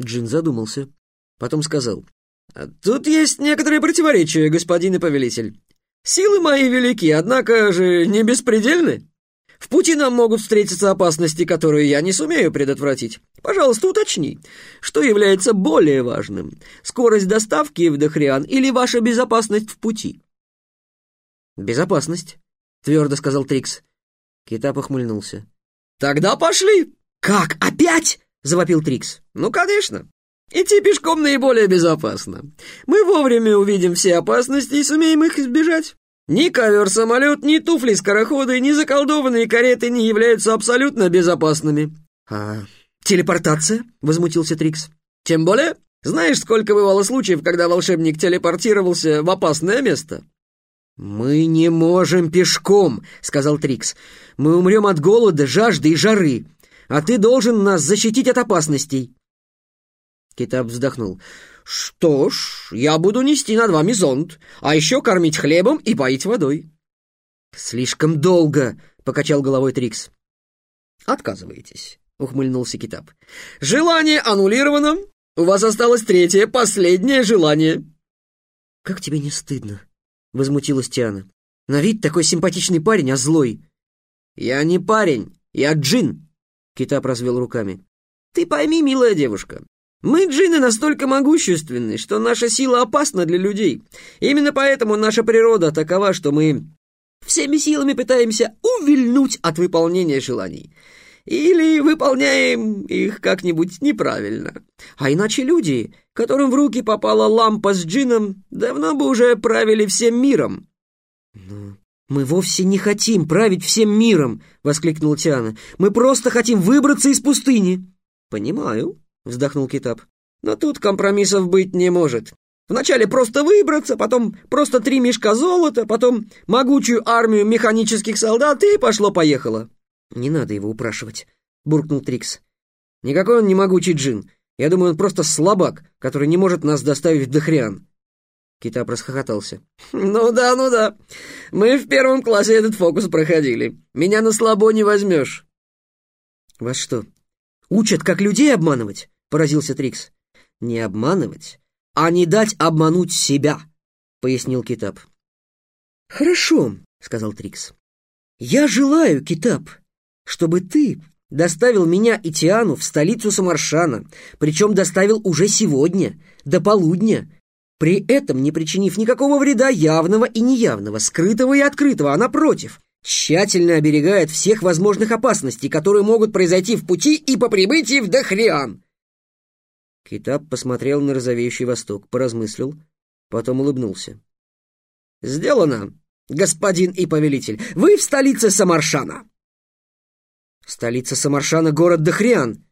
Джин задумался. Потом сказал. «Тут есть некоторые противоречия, господин и повелитель. Силы мои велики, однако же не беспредельны. В пути нам могут встретиться опасности, которые я не сумею предотвратить. Пожалуйста, уточни, что является более важным, скорость доставки в Дохриан или ваша безопасность в пути?» «Безопасность», — твердо сказал Трикс. Китап охмыльнулся. «Тогда пошли!» «Как, опять?» — завопил Трикс. «Ну, конечно. Идти пешком наиболее безопасно. Мы вовремя увидим все опасности и сумеем их избежать. Ни ковер-самолет, ни туфли-скороходы, ни заколдованные кареты не являются абсолютно безопасными». «А телепортация?» — возмутился Трикс. «Тем более, знаешь, сколько бывало случаев, когда волшебник телепортировался в опасное место?» «Мы не можем пешком», — сказал Трикс. «Мы умрем от голода, жажды и жары, а ты должен нас защитить от опасностей». Китап вздохнул. «Что ж, я буду нести над вами зонт, а еще кормить хлебом и поить водой». «Слишком долго», — покачал головой Трикс. «Отказываетесь», — ухмыльнулся Китап. «Желание аннулировано. У вас осталось третье, последнее желание». «Как тебе не стыдно?» — возмутилась Тиана. «На вид такой симпатичный парень, а злой». «Я не парень, я джин», — Китап развел руками. «Ты пойми, милая девушка, мы, джинны, настолько могущественны, что наша сила опасна для людей. Именно поэтому наша природа такова, что мы всеми силами пытаемся увильнуть от выполнения желаний. Или выполняем их как-нибудь неправильно. А иначе люди, которым в руки попала лампа с джином, давно бы уже правили всем миром. «Но мы вовсе не хотим править всем миром!» — воскликнула Тиана. «Мы просто хотим выбраться из пустыни!» «Понимаю», — вздохнул Китап. «Но тут компромиссов быть не может. Вначале просто выбраться, потом просто три мешка золота, потом могучую армию механических солдат и пошло-поехало». «Не надо его упрашивать», — буркнул Трикс. «Никакой он не могучий джин. Я думаю, он просто слабак, который не может нас доставить в Дохриан». Китап расхохотался. «Ну да, ну да. Мы в первом классе этот фокус проходили. Меня на слабо не возьмешь». «Вас что, учат, как людей обманывать?» поразился Трикс. «Не обманывать, а не дать обмануть себя», — пояснил Китап. «Хорошо», — сказал Трикс. «Я желаю, Китап, чтобы ты доставил меня и Тиану в столицу Самаршана, причем доставил уже сегодня, до полудня, при этом не причинив никакого вреда явного и неявного, скрытого и открытого, а напротив, тщательно оберегает всех возможных опасностей, которые могут произойти в пути и по прибытии в Дахриан. Китап посмотрел на розовеющий восток, поразмыслил, потом улыбнулся. «Сделано, господин и повелитель. Вы в столице Самаршана». «Столица Самаршана — город Дахриан.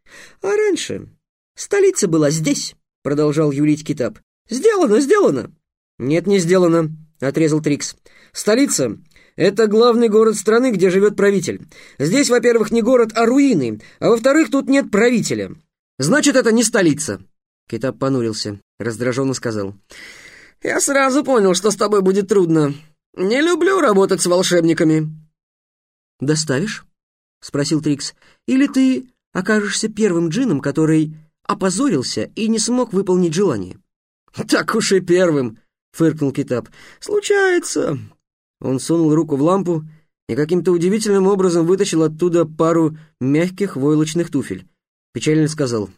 А раньше столица была здесь», — продолжал юлить Китап. «Сделано, сделано». «Нет, не сделано», — отрезал Трикс. «Столица — это главный город страны, где живет правитель. Здесь, во-первых, не город, а руины, а во-вторых, тут нет правителя. «Значит, это не столица!» Китап понурился, раздраженно сказал. «Я сразу понял, что с тобой будет трудно. Не люблю работать с волшебниками». «Доставишь?» — спросил Трикс. «Или ты окажешься первым джином, который опозорился и не смог выполнить желание?» «Так уж и первым!» — фыркнул Китап. «Случается!» Он сунул руку в лампу и каким-то удивительным образом вытащил оттуда пару мягких войлочных туфель. Печально сказал.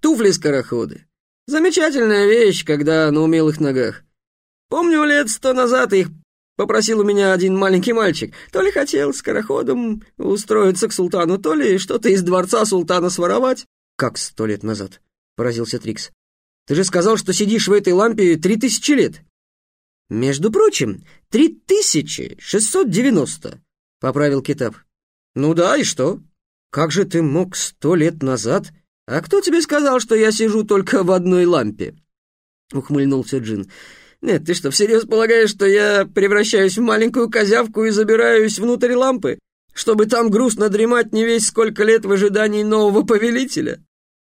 «Туфли-скороходы. Замечательная вещь, когда на умелых ногах. Помню, лет сто назад их попросил у меня один маленький мальчик. То ли хотел скороходом устроиться к султану, то ли что-то из дворца султана своровать». «Как сто лет назад?» — поразился Трикс. «Ты же сказал, что сидишь в этой лампе три тысячи лет». «Между прочим, три тысячи шестьсот девяносто», — поправил Китап. «Ну да, и что?» Как же ты мог сто лет назад? А кто тебе сказал, что я сижу только в одной лампе? Ухмыльнулся Джин. Нет, ты что, всерьез полагаешь, что я превращаюсь в маленькую козявку и забираюсь внутрь лампы, чтобы там грустно дремать не весь сколько лет в ожидании нового повелителя?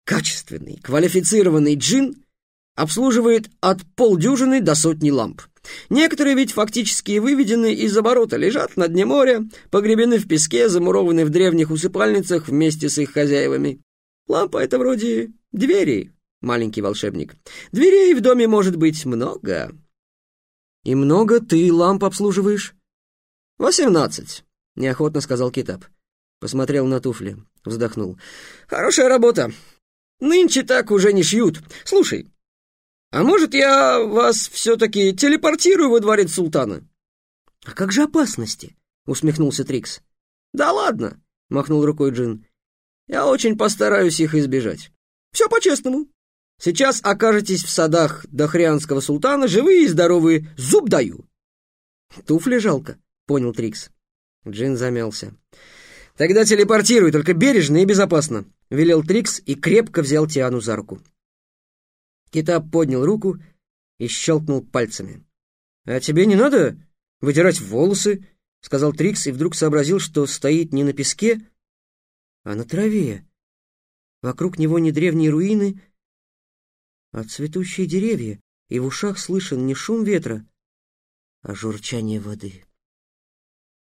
Качественный, квалифицированный джин обслуживает от полдюжины до сотни ламп. Некоторые ведь фактически выведены из оборота, лежат на дне моря, погребены в песке, замурованы в древних усыпальницах вместе с их хозяевами. Лампа — это вроде двери маленький волшебник. Дверей в доме может быть много». «И много ты ламп обслуживаешь?» «Восемнадцать», — неохотно сказал Китап. Посмотрел на туфли, вздохнул. «Хорошая работа. Нынче так уже не шьют. Слушай, а может, я вас все-таки телепортирую во дворец султана?» «А как же опасности?» — усмехнулся Трикс. «Да ладно», — махнул рукой Джин. «Я очень постараюсь их избежать. Все по-честному. Сейчас окажетесь в садах Дахрианского султана, живые и здоровые, зуб даю». «Туфли жалко», — понял Трикс. Джин замялся. «Тогда телепортируй, только бережно и безопасно», — велел Трикс и крепко взял Тиану за руку. Китап поднял руку и щелкнул пальцами. «А тебе не надо вытирать волосы?» — сказал Трикс и вдруг сообразил, что стоит не на песке, а на траве. Вокруг него не древние руины, а цветущие деревья, и в ушах слышен не шум ветра, а журчание воды.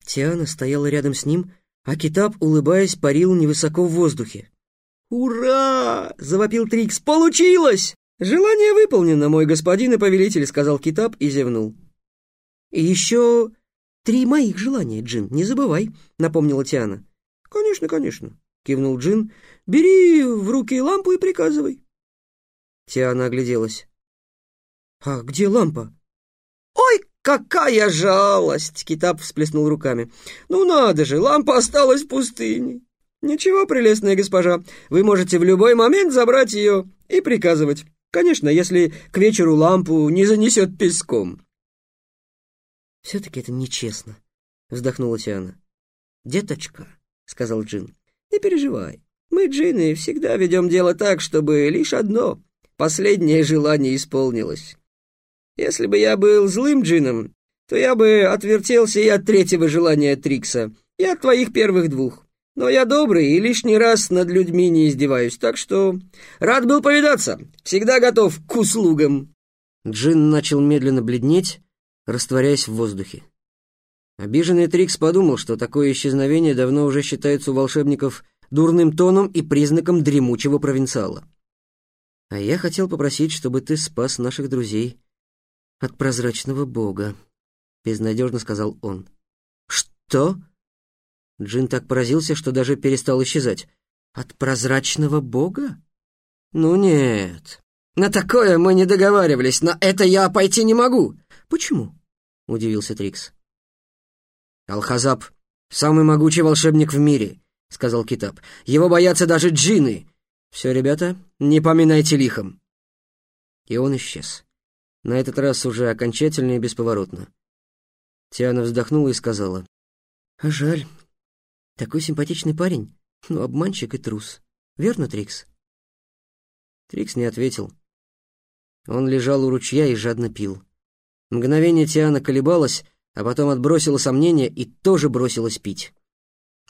Тиана стояла рядом с ним, а Китап, улыбаясь, парил невысоко в воздухе. «Ура!» — завопил Трикс. «Получилось!» «Желание выполнено, мой господин и повелитель», — сказал Китап и зевнул. «И еще три моих желания, Джин, не забывай», — напомнила Тиана. «Конечно, конечно», — кивнул Джин. «Бери в руки лампу и приказывай». Тиана огляделась. «А где лампа?» «Ой, какая жалость!» — Китап всплеснул руками. «Ну надо же, лампа осталась в пустыне». «Ничего, прелестная госпожа, вы можете в любой момент забрать ее и приказывать». Конечно, если к вечеру лампу не занесет песком. «Все-таки это нечестно», — вздохнула Тиана. «Деточка», — сказал Джин, — «не переживай. Мы, джины, всегда ведем дело так, чтобы лишь одно, последнее желание исполнилось. Если бы я был злым джином, то я бы отвертелся и от третьего желания Трикса, и от твоих первых двух. Но я добрый и лишний раз над людьми не издеваюсь, так что рад был повидаться. Всегда готов к услугам». Джин начал медленно бледнеть, растворяясь в воздухе. Обиженный Трикс подумал, что такое исчезновение давно уже считается у волшебников дурным тоном и признаком дремучего провинциала. «А я хотел попросить, чтобы ты спас наших друзей от прозрачного бога», — безнадежно сказал он. «Что?» Джин так поразился, что даже перестал исчезать. «От прозрачного бога?» «Ну нет, на такое мы не договаривались, на это я пойти не могу». «Почему?» — удивился Трикс. «Алхазаб — самый могучий волшебник в мире», — сказал Китап. «Его боятся даже джинны. Все, ребята, не поминайте лихом». И он исчез. На этот раз уже окончательно и бесповоротно. Тиана вздохнула и сказала. «А жаль, такой симпатичный парень, но обманщик и трус. Верно, Трикс?» Трикс не ответил. Он лежал у ручья и жадно пил. Мгновение Тиана колебалась, а потом отбросила сомнения и тоже бросилась пить.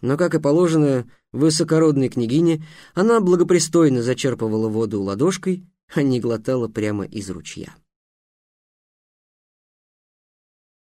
Но, как и положено высокородной княгине, она благопристойно зачерпывала воду ладошкой, а не глотала прямо из ручья.